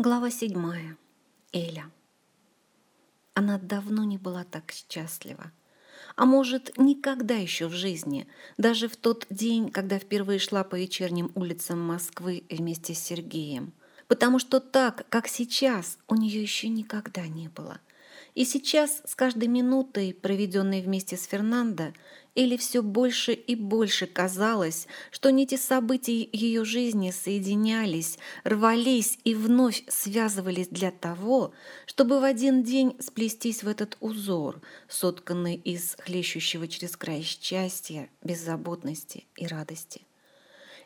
Глава седьмая. Эля. Она давно не была так счастлива. А может, никогда еще в жизни, даже в тот день, когда впервые шла по вечерним улицам Москвы вместе с Сергеем. Потому что так, как сейчас, у нее еще никогда не было. И сейчас, с каждой минутой, проведенной вместе с Фернандо, или все больше и больше казалось, что нити событий ее жизни соединялись, рвались и вновь связывались для того, чтобы в один день сплестись в этот узор, сотканный из хлещущего через край счастья, беззаботности и радости.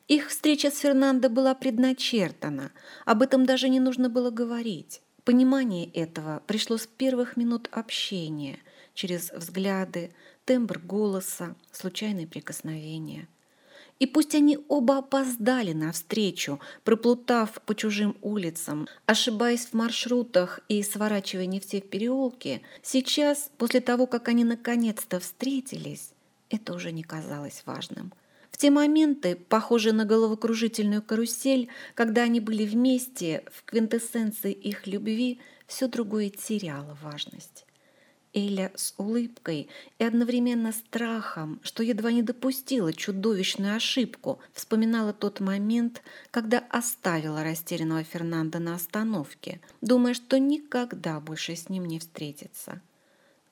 Их встреча с Фернандо была предначертана, об этом даже не нужно было говорить. Понимание этого пришло с первых минут общения, через взгляды, тембр голоса, случайные прикосновения. И пусть они оба опоздали навстречу, проплутав по чужим улицам, ошибаясь в маршрутах и сворачивая не все в переулки, сейчас, после того, как они наконец-то встретились, это уже не казалось важным. Те моменты, похожие на головокружительную карусель, когда они были вместе, в квинтэссенции их любви, все другое теряло важность. Эля с улыбкой и одновременно страхом, что едва не допустила чудовищную ошибку, вспоминала тот момент, когда оставила растерянного Фернанда на остановке, думая, что никогда больше с ним не встретится.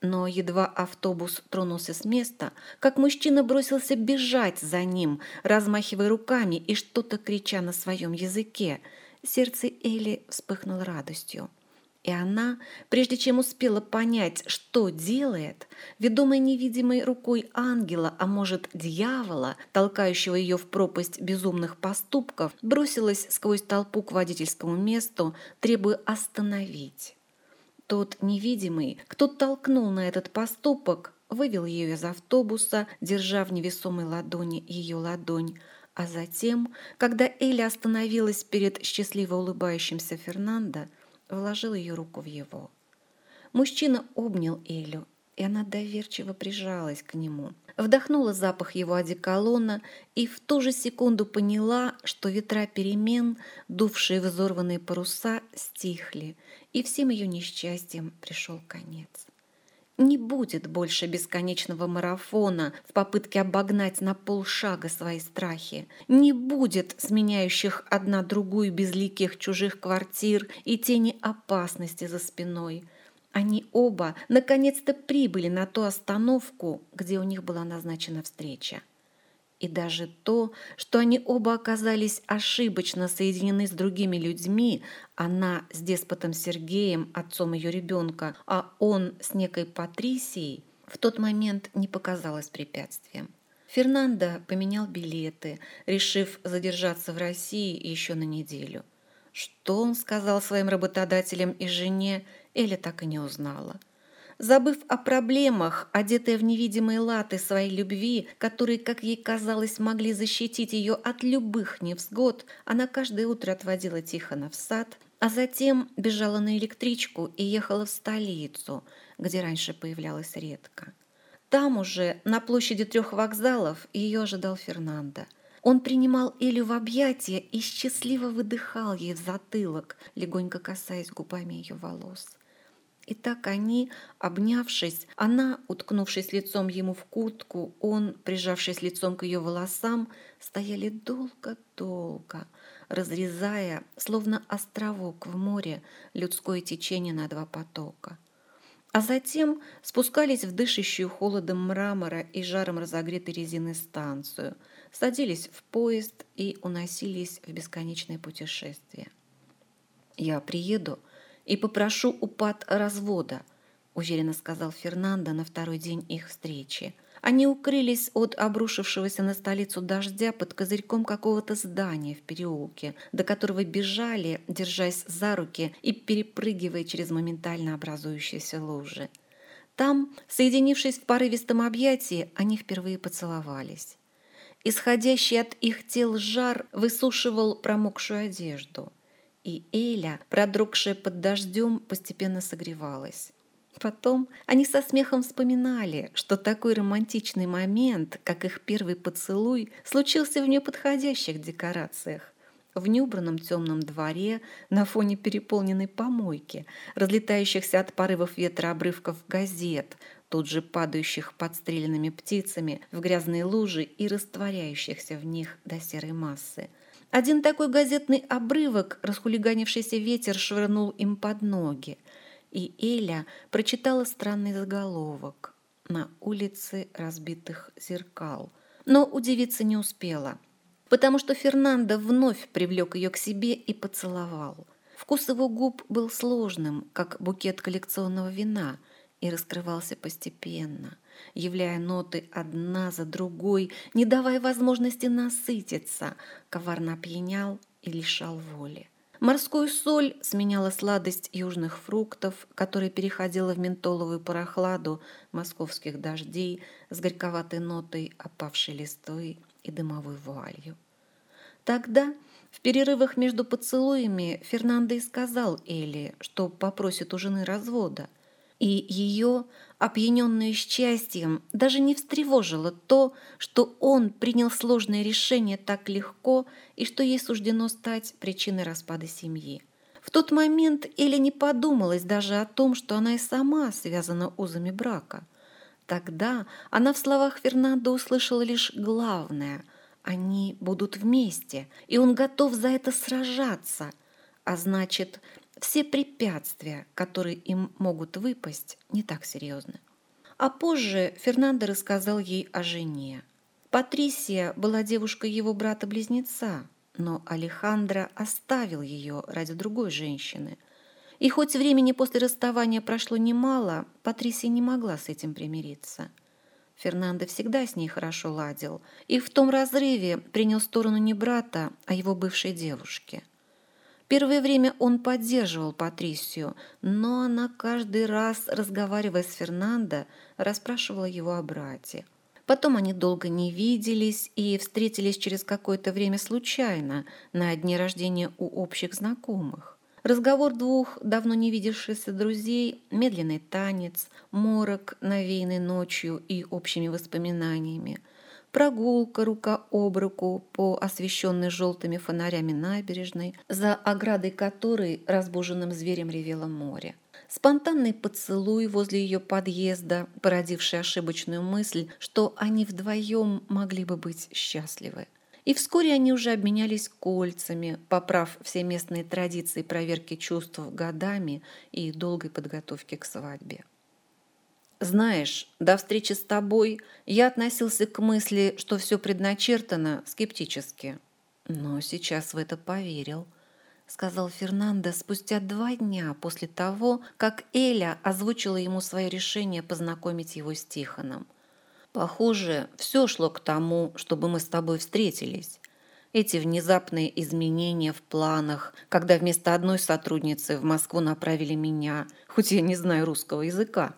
Но едва автобус тронулся с места, как мужчина бросился бежать за ним, размахивая руками и что-то крича на своем языке. Сердце Эли вспыхнуло радостью. И она, прежде чем успела понять, что делает, ведомая невидимой рукой ангела, а может дьявола, толкающего ее в пропасть безумных поступков, бросилась сквозь толпу к водительскому месту, требуя остановить. Тот невидимый, кто толкнул на этот поступок, вывел ее из автобуса, держа в невесомой ладони ее ладонь, а затем, когда Эля остановилась перед счастливо улыбающимся Фернандо, вложил ее руку в его. Мужчина обнял Элю, и она доверчиво прижалась к нему. Вдохнула запах его одеколона и в ту же секунду поняла, что ветра перемен, дувшие взорванные паруса, стихли, и всем ее несчастьем пришел конец. Не будет больше бесконечного марафона в попытке обогнать на полшага свои страхи. Не будет сменяющих одна другую безликих чужих квартир и тени опасности за спиной. Они оба наконец-то прибыли на ту остановку, где у них была назначена встреча. И даже то, что они оба оказались ошибочно соединены с другими людьми, она с деспотом Сергеем, отцом ее ребенка, а он с некой Патрисией, в тот момент не показалось препятствием. Фернандо поменял билеты, решив задержаться в России еще на неделю. Что он сказал своим работодателям и жене, Эля так и не узнала – Забыв о проблемах, одетая в невидимые латы своей любви, которые, как ей казалось, могли защитить ее от любых невзгод, она каждое утро отводила Тихона в сад, а затем бежала на электричку и ехала в столицу, где раньше появлялась редко. Там уже, на площади трех вокзалов, ее ожидал Фернандо. Он принимал Элю в объятия и счастливо выдыхал ей в затылок, легонько касаясь губами ее волос. И так они, обнявшись, она, уткнувшись лицом ему в куртку, он, прижавшись лицом к ее волосам, стояли долго-долго, разрезая, словно островок в море, людское течение на два потока. А затем спускались в дышащую холодом мрамора и жаром разогретой резины станцию, садились в поезд и уносились в бесконечное путешествие. «Я приеду», и попрошу у Пат развода», – уверенно сказал Фернандо на второй день их встречи. Они укрылись от обрушившегося на столицу дождя под козырьком какого-то здания в переулке, до которого бежали, держась за руки и перепрыгивая через моментально образующиеся лужи. Там, соединившись в порывистом объятии, они впервые поцеловались. Исходящий от их тел жар высушивал промокшую одежду – и Эля, продрогшая под дождем, постепенно согревалась. Потом они со смехом вспоминали, что такой романтичный момент, как их первый поцелуй, случился в неподходящих декорациях. в неубранном темном дворе на фоне переполненной помойки, разлетающихся от порывов ветра обрывков газет, тут же падающих подстреленными птицами в грязные лужи и растворяющихся в них до серой массы. Один такой газетный обрывок расхулиганившийся ветер швырнул им под ноги, и Эля прочитала странный заголовок «На улице разбитых зеркал», но удивиться не успела – потому что Фернандо вновь привлек ее к себе и поцеловал. Вкус его губ был сложным, как букет коллекционного вина, и раскрывался постепенно, являя ноты одна за другой, не давая возможности насытиться, коварно опьянял и лишал воли. Морскую соль сменяла сладость южных фруктов, которая переходила в ментоловую прохладу московских дождей с горьковатой нотой опавшей листвы и дымовой вуалью. Тогда, в перерывах между поцелуями, Фернандо и сказал Элли, что попросит у жены развода. И ее, опьяненную счастьем, даже не встревожило то, что он принял сложное решение так легко и что ей суждено стать причиной распада семьи. В тот момент Элли не подумалась даже о том, что она и сама связана узами брака. Тогда она в словах Фернандо услышала лишь главное – они будут вместе, и он готов за это сражаться. А значит, все препятствия, которые им могут выпасть, не так серьезны. А позже Фернандо рассказал ей о жене. Патрисия была девушкой его брата-близнеца, но Алехандро оставил ее ради другой женщины. И хоть времени после расставания прошло немало, Патрисия не могла с этим примириться. Фернандо всегда с ней хорошо ладил и в том разрыве принял сторону не брата, а его бывшей девушки. Первое время он поддерживал Патрисию, но она каждый раз, разговаривая с Фернандо, расспрашивала его о брате. Потом они долго не виделись и встретились через какое-то время случайно на дне рождения у общих знакомых. Разговор двух давно не видевшихся друзей, медленный танец, морок, навеянный ночью и общими воспоминаниями, прогулка рука об руку по освещенной желтыми фонарями набережной, за оградой которой разбуженным зверем ревело море. Спонтанный поцелуй возле ее подъезда, породивший ошибочную мысль, что они вдвоем могли бы быть счастливы. И вскоре они уже обменялись кольцами, поправ все местные традиции проверки чувств годами и долгой подготовки к свадьбе. Знаешь, до встречи с тобой я относился к мысли, что все предначертано, скептически. Но сейчас в это поверил, сказал Фернандо спустя два дня после того, как Эля озвучила ему свое решение познакомить его с Тихоном – Похоже, все шло к тому, чтобы мы с тобой встретились. Эти внезапные изменения в планах, когда вместо одной сотрудницы в Москву направили меня, хоть я не знаю русского языка,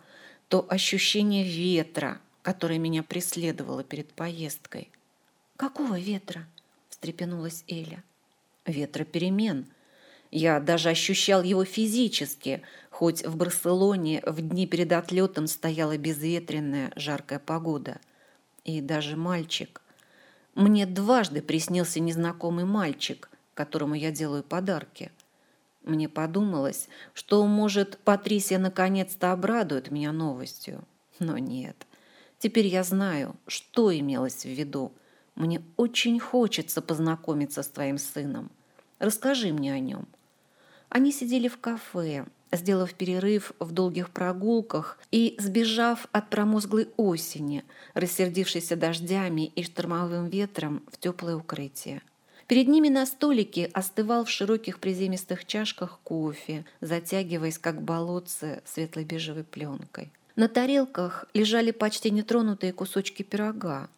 то ощущение ветра, которое меня преследовало перед поездкой. «Какого ветра?» – встрепенулась Эля. «Ветра перемен», я даже ощущал его физически, хоть в Барселоне в дни перед отлетом стояла безветренная жаркая погода. И даже мальчик. Мне дважды приснился незнакомый мальчик, которому я делаю подарки. Мне подумалось, что, может, Патрисия наконец-то обрадует меня новостью. Но нет. Теперь я знаю, что имелось в виду. Мне очень хочется познакомиться с твоим сыном. Расскажи мне о нем. Они сидели в кафе, сделав перерыв в долгих прогулках и сбежав от промозглой осени, рассердившейся дождями и штормовым ветром в теплое укрытие. Перед ними на столике остывал в широких приземистых чашках кофе, затягиваясь, как болотце, светлой бежевой пленкой. На тарелках лежали почти нетронутые кусочки пирога.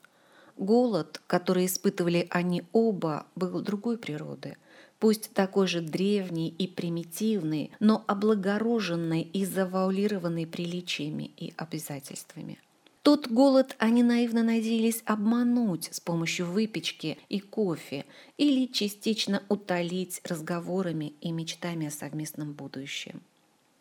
Голод, который испытывали они оба, был другой природы – пусть такой же древний и примитивный, но облагороженный и завуалированный приличиями и обязательствами. Тот голод они наивно надеялись обмануть с помощью выпечки и кофе или частично утолить разговорами и мечтами о совместном будущем.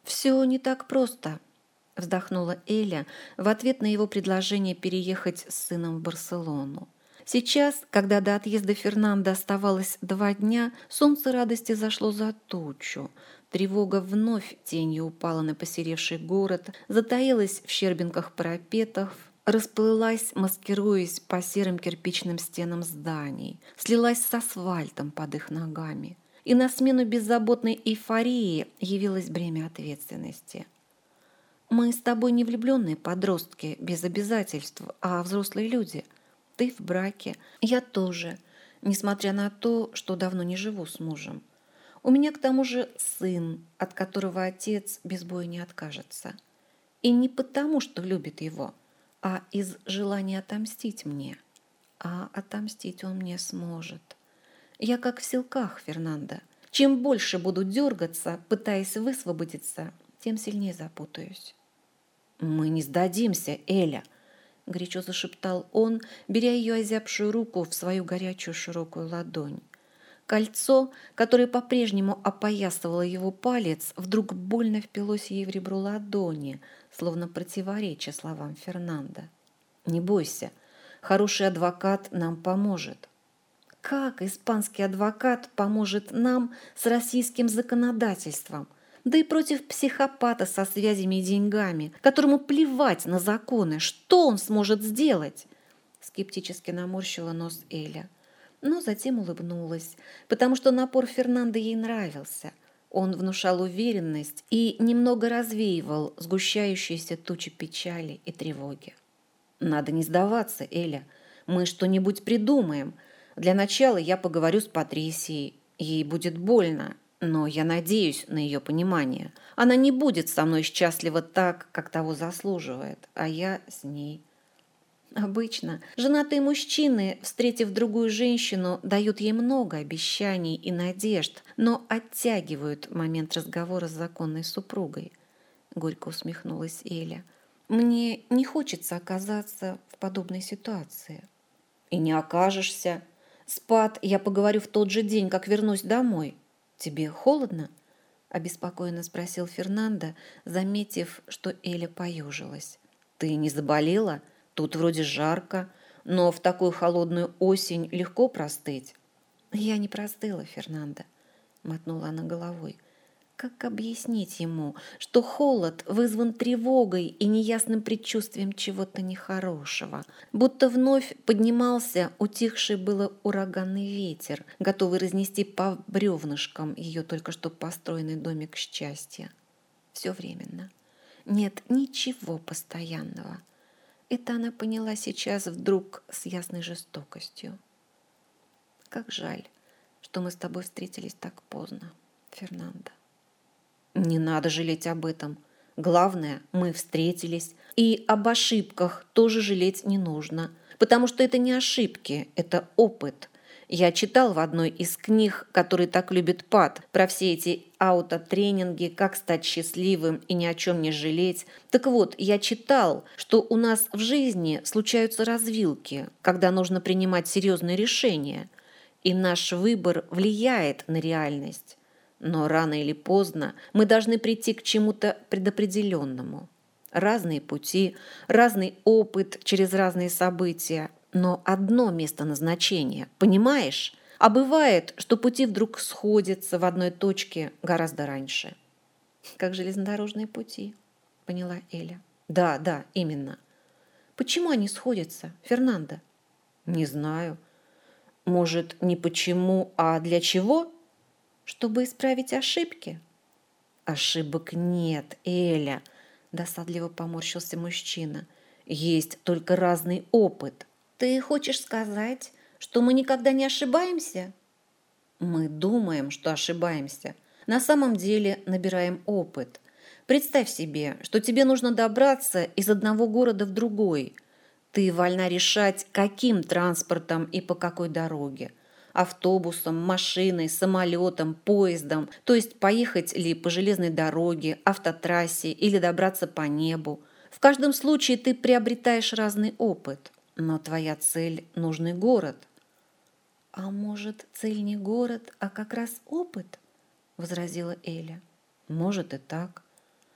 «Все не так просто», – вздохнула Эля в ответ на его предложение переехать с сыном в Барселону. Сейчас, когда до отъезда Фернанда оставалось два дня, солнце радости зашло за тучу. Тревога вновь тенью упала на посеревший город, затаилась в щербинках парапетов, расплылась, маскируясь по серым кирпичным стенам зданий, слилась с асфальтом под их ногами. И на смену беззаботной эйфории явилось бремя ответственности. Мы с тобой не влюбленные подростки без обязательств, а взрослые люди. Ты в браке, я тоже, несмотря на то, что давно не живу с мужем. У меня к тому же сын, от которого отец без боя не откажется. И не потому, что любит его – а из желания отомстить мне. А отомстить он мне сможет. Я как в силках, Фернандо. Чем больше буду дергаться, пытаясь высвободиться, тем сильнее запутаюсь. «Мы не сдадимся, Эля!» — горячо зашептал он, беря ее озябшую руку в свою горячую широкую ладонь. Кольцо, которое по-прежнему опоясывало его палец, вдруг больно впилось ей в ребро ладони, словно противореча словам Фернанда. «Не бойся, хороший адвокат нам поможет». Как испанский адвокат поможет нам с российским законодательством? Да и против психопата со связями и деньгами, которому плевать на законы. Что он сможет сделать? Скептически наморщила нос Эля но затем улыбнулась, потому что напор Фернанда ей нравился. Он внушал уверенность и немного развеивал сгущающиеся тучи печали и тревоги. «Надо не сдаваться, Эля. Мы что-нибудь придумаем. Для начала я поговорю с Патрисией. Ей будет больно, но я надеюсь на ее понимание. Она не будет со мной счастлива так, как того заслуживает, а я с ней». Обычно женатые мужчины, встретив другую женщину, дают ей много обещаний и надежд, но оттягивают момент разговора с законной супругой. Горько усмехнулась Эля. Мне не хочется оказаться в подобной ситуации. И не окажешься. Спад я поговорю в тот же день, как вернусь домой. Тебе холодно? обеспокоенно спросил Фернандо, заметив, что Эля поежилась. Ты не заболела? Тут вроде жарко, но в такую холодную осень легко простыть. Я не простыла, Фернандо, мотнула она головой. Как объяснить ему, что холод вызван тревогой и неясным предчувствием чего-то нехорошего, будто вновь поднимался утихший было ураганный ветер, готовый разнести по бревнышкам ее только что построенный домик счастья. Все временно. Нет ничего постоянного. Это она поняла сейчас вдруг с ясной жестокостью. Как жаль, что мы с тобой встретились так поздно, Фернандо. Не надо жалеть об этом. Главное, мы встретились. И об ошибках тоже жалеть не нужно. Потому что это не ошибки, это опыт. Я читал в одной из книг, которые так любит Пат, про все эти аутотренинги, как стать счастливым и ни о чем не жалеть. Так вот, я читал, что у нас в жизни случаются развилки, когда нужно принимать серьезные решения, и наш выбор влияет на реальность. Но рано или поздно мы должны прийти к чему-то предопределенному. Разные пути, разный опыт через разные события, но одно место назначения, понимаешь? А бывает, что пути вдруг сходятся в одной точке гораздо раньше. Как железнодорожные пути, поняла Эля. Да, да, именно. Почему они сходятся, Фернандо? Не знаю. Может, не почему, а для чего? Чтобы исправить ошибки. Ошибок нет, Эля, досадливо поморщился мужчина. Есть только разный опыт. Ты хочешь сказать, что мы никогда не ошибаемся? Мы думаем, что ошибаемся. На самом деле набираем опыт. Представь себе, что тебе нужно добраться из одного города в другой. Ты вольна решать, каким транспортом и по какой дороге. Автобусом, машиной, самолетом, поездом. То есть поехать ли по железной дороге, автотрассе или добраться по небу. В каждом случае ты приобретаешь разный опыт. Но твоя цель – нужный город – «А может, цель не город, а как раз опыт?» – возразила Эля. «Может и так».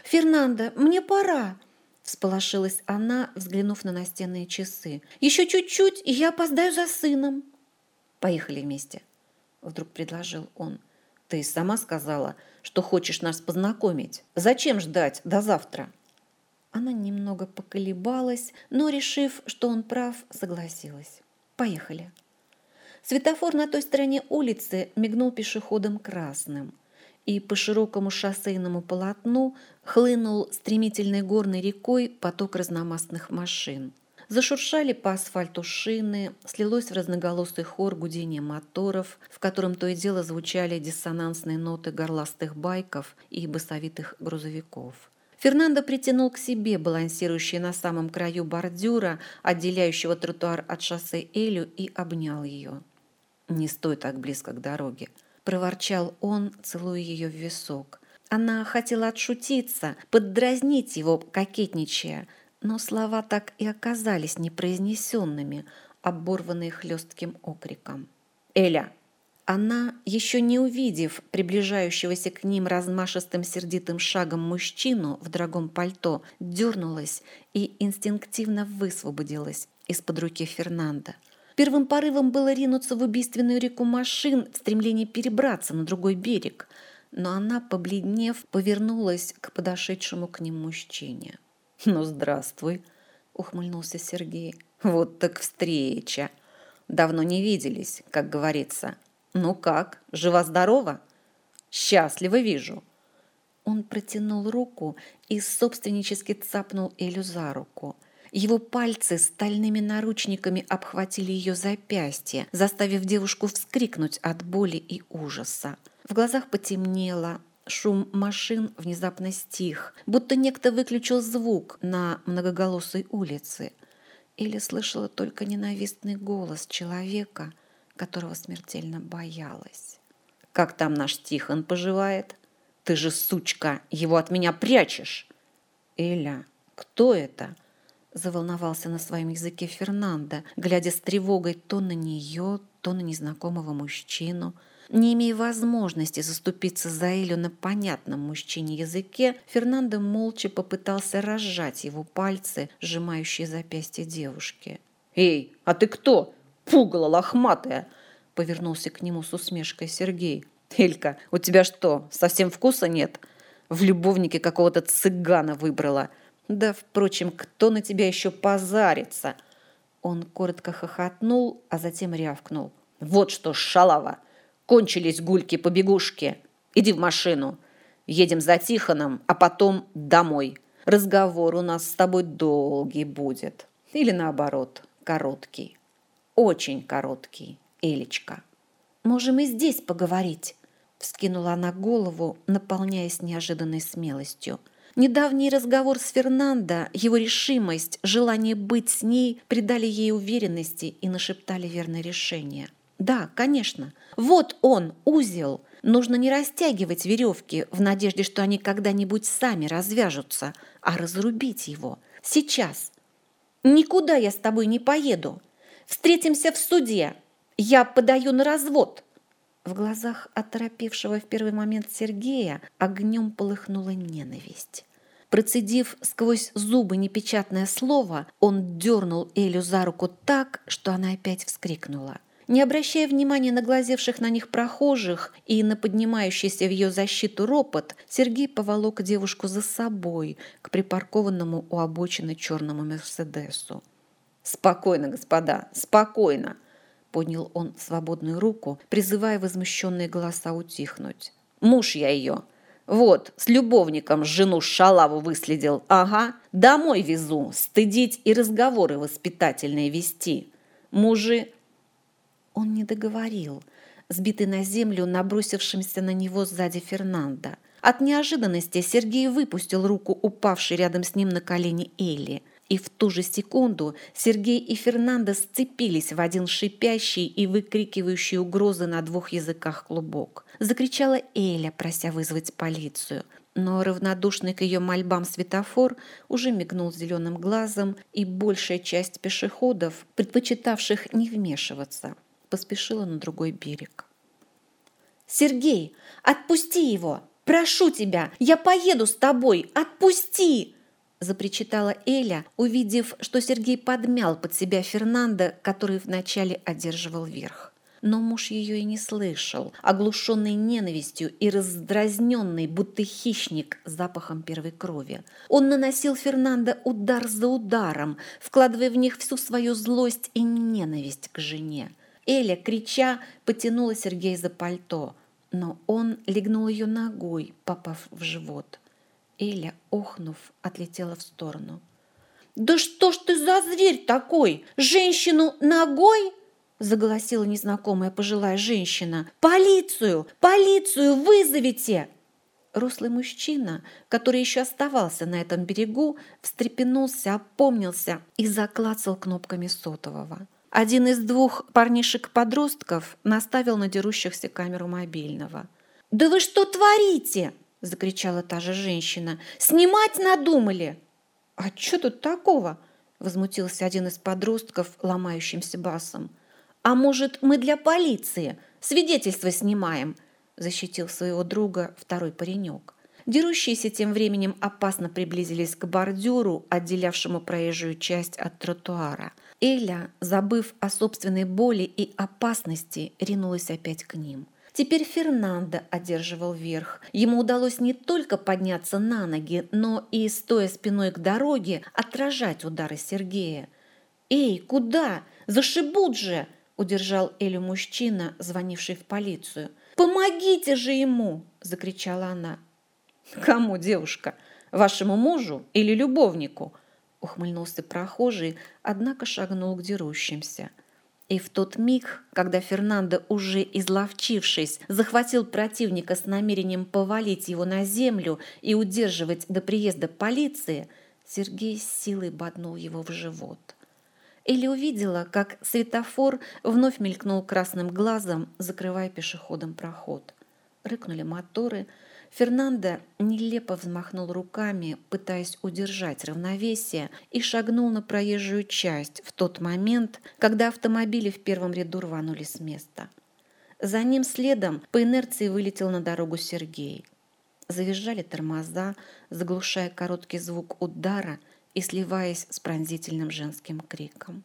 «Фернандо, мне пора!» – Всполошилась она, взглянув на настенные часы. «Еще чуть-чуть, и я опоздаю за сыном!» «Поехали вместе», — вдруг предложил он. «Ты сама сказала, что хочешь нас познакомить. Зачем ждать до завтра?» Она немного поколебалась, но, решив, что он прав, согласилась. «Поехали». Светофор на той стороне улицы мигнул пешеходом красным — и по широкому шоссейному полотну хлынул стремительной горной рекой поток разномастных машин. Зашуршали по асфальту шины, слилось в разноголосый хор гудение моторов, в котором то и дело звучали диссонансные ноты горластых байков и басовитых грузовиков. Фернандо притянул к себе балансирующий на самом краю бордюра, отделяющего тротуар от шоссе Элю, и обнял ее. «Не стой так близко к дороге», проворчал он, целуя ее в висок. Она хотела отшутиться, поддразнить его, кокетничая, но слова так и оказались непроизнесенными, оборванные хлестким окриком. «Эля!» Она, еще не увидев приближающегося к ним размашистым сердитым шагом мужчину в дорогом пальто, дернулась и инстинктивно высвободилась из-под руки Фернанда – Первым порывом было ринуться в убийственную реку машин в стремлении перебраться на другой берег, но она, побледнев, повернулась к подошедшему к ним мужчине. «Ну, здравствуй», — ухмыльнулся Сергей. «Вот так встреча! Давно не виделись, как говорится. Ну как, жива-здорова?» «Счастливо вижу». Он протянул руку и собственнически цапнул Элю за руку — его пальцы стальными наручниками обхватили ее запястье, заставив девушку вскрикнуть от боли и ужаса. В глазах потемнело, шум машин внезапно стих, будто некто выключил звук на многоголосой улице. Или слышала только ненавистный голос человека, которого смертельно боялась. «Как там наш Тихон поживает? Ты же, сучка, его от меня прячешь!» «Эля, кто это?» Заволновался на своем языке Фернандо, глядя с тревогой то на нее, то на незнакомого мужчину. Не имея возможности заступиться за Элю на понятном мужчине языке, Фернандо молча попытался разжать его пальцы, сжимающие запястье девушки. «Эй, а ты кто? Пугало лохматая!» Повернулся к нему с усмешкой Сергей. «Элька, у тебя что, совсем вкуса нет? В любовнике какого-то цыгана выбрала!» Да, впрочем, кто на тебя еще позарится? Он коротко хохотнул, а затем рявкнул. Вот что, шалава, кончились гульки-побегушки. Иди в машину. Едем за Тихоном, а потом домой. Разговор у нас с тобой долгий будет. Или наоборот, короткий. Очень короткий, Элечка. Можем и здесь поговорить. Вскинула она голову, наполняясь неожиданной смелостью – Недавний разговор с Фернандо, его решимость, желание быть с ней придали ей уверенности и нашептали верное решение. Да, конечно. Вот он, узел. Нужно не растягивать веревки в надежде, что они когда-нибудь сами развяжутся, а разрубить его. Сейчас. Никуда я с тобой не поеду. Встретимся в суде. Я подаю на развод. В глазах оторопевшего в первый момент Сергея огнем полыхнула ненависть. Процедив сквозь зубы непечатное слово, он дернул Элю за руку так, что она опять вскрикнула. Не обращая внимания на глазевших на них прохожих и на поднимающийся в ее защиту ропот, Сергей поволок девушку за собой к припаркованному у обочины черному Мерседесу. «Спокойно, господа, спокойно!» Поднял он свободную руку, призывая возмущенные голоса утихнуть. «Муж я ее! Вот, с любовником жену шалаву выследил. Ага, домой везу, стыдить и разговоры воспитательные вести. Мужи...» Он не договорил, сбитый на землю набросившимся на него сзади Фернандо. От неожиданности Сергей выпустил руку упавшей рядом с ним на колени Элли – и в ту же секунду Сергей и Фернандо сцепились в один шипящий и выкрикивающий угрозы на двух языках клубок. Закричала Эля, прося вызвать полицию. Но равнодушный к ее мольбам светофор уже мигнул зеленым глазом, и большая часть пешеходов, предпочитавших не вмешиваться, поспешила на другой берег. «Сергей, отпусти его! Прошу тебя! Я поеду с тобой! Отпусти!» Запричитала Эля, увидев, что Сергей подмял под себя Фернандо, который вначале одерживал верх. Но муж ее и не слышал, оглушенный ненавистью и раздразненный, будто хищник, запахом первой крови. Он наносил Фернандо удар за ударом, вкладывая в них всю свою злость и ненависть к жене. Эля, крича, потянула Сергея за пальто, но он легнул ее ногой, попав в живот. Эля, охнув, отлетела в сторону. «Да что ж ты за зверь такой? Женщину ногой?» заголосила незнакомая пожилая женщина. «Полицию! Полицию вызовите!» Рослый мужчина, который еще оставался на этом берегу, встрепенулся, опомнился и заклацал кнопками сотового. Один из двух парнишек-подростков наставил на дерущихся камеру мобильного. «Да вы что творите?» – закричала та же женщина. «Снимать надумали!» «А что тут такого?» – возмутился один из подростков ломающимся басом. «А может, мы для полиции? Свидетельство снимаем!» защитил своего друга второй паренек. Дерущиеся тем временем опасно приблизились к бордюру, отделявшему проезжую часть от тротуара. Эля, забыв о собственной боли и опасности, ринулась опять к ним. Теперь Фернандо одерживал верх. Ему удалось не только подняться на ноги, но и, стоя спиной к дороге, отражать удары Сергея. «Эй, куда? Зашибут же!» удержал Элю мужчина, звонивший в полицию. «Помогите же ему!» – закричала она. «Кому, девушка? Вашему мужу или любовнику?» – ухмыльнулся прохожий, однако шагнул к дерущимся. И в тот миг, когда Фернандо, уже изловчившись, захватил противника с намерением повалить его на землю и удерживать до приезда полиции, Сергей с силой боднул его в живот. Или увидела, как светофор вновь мелькнул красным глазом, закрывая пешеходам проход. Рыкнули моторы. Фернандо нелепо взмахнул руками, пытаясь удержать равновесие, и шагнул на проезжую часть в тот момент, когда автомобили в первом ряду рванули с места. За ним следом по инерции вылетел на дорогу Сергей. Завизжали тормоза, заглушая короткий звук удара – и сливаясь с пронзительным женским криком.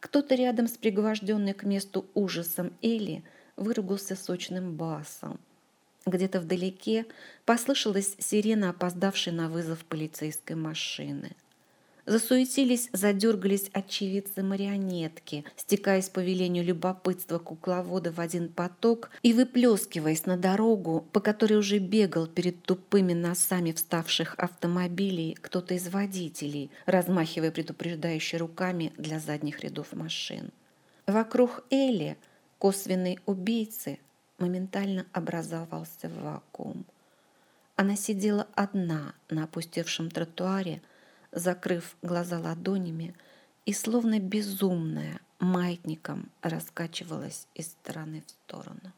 Кто-то рядом с пригвожденной к месту ужасом Элли выругался сочным басом. Где-то вдалеке послышалась сирена опоздавшей на вызов полицейской машины – Засуетились, задергались очевидцы-марионетки, стекаясь по велению любопытства кукловода в один поток и выплескиваясь на дорогу, по которой уже бегал перед тупыми носами вставших автомобилей кто-то из водителей, размахивая предупреждающие руками для задних рядов машин. Вокруг Эли, косвенной убийцы, моментально образовался вакуум. Она сидела одна на опустевшем тротуаре, закрыв глаза ладонями, и словно безумная маятником раскачивалась из стороны в сторону.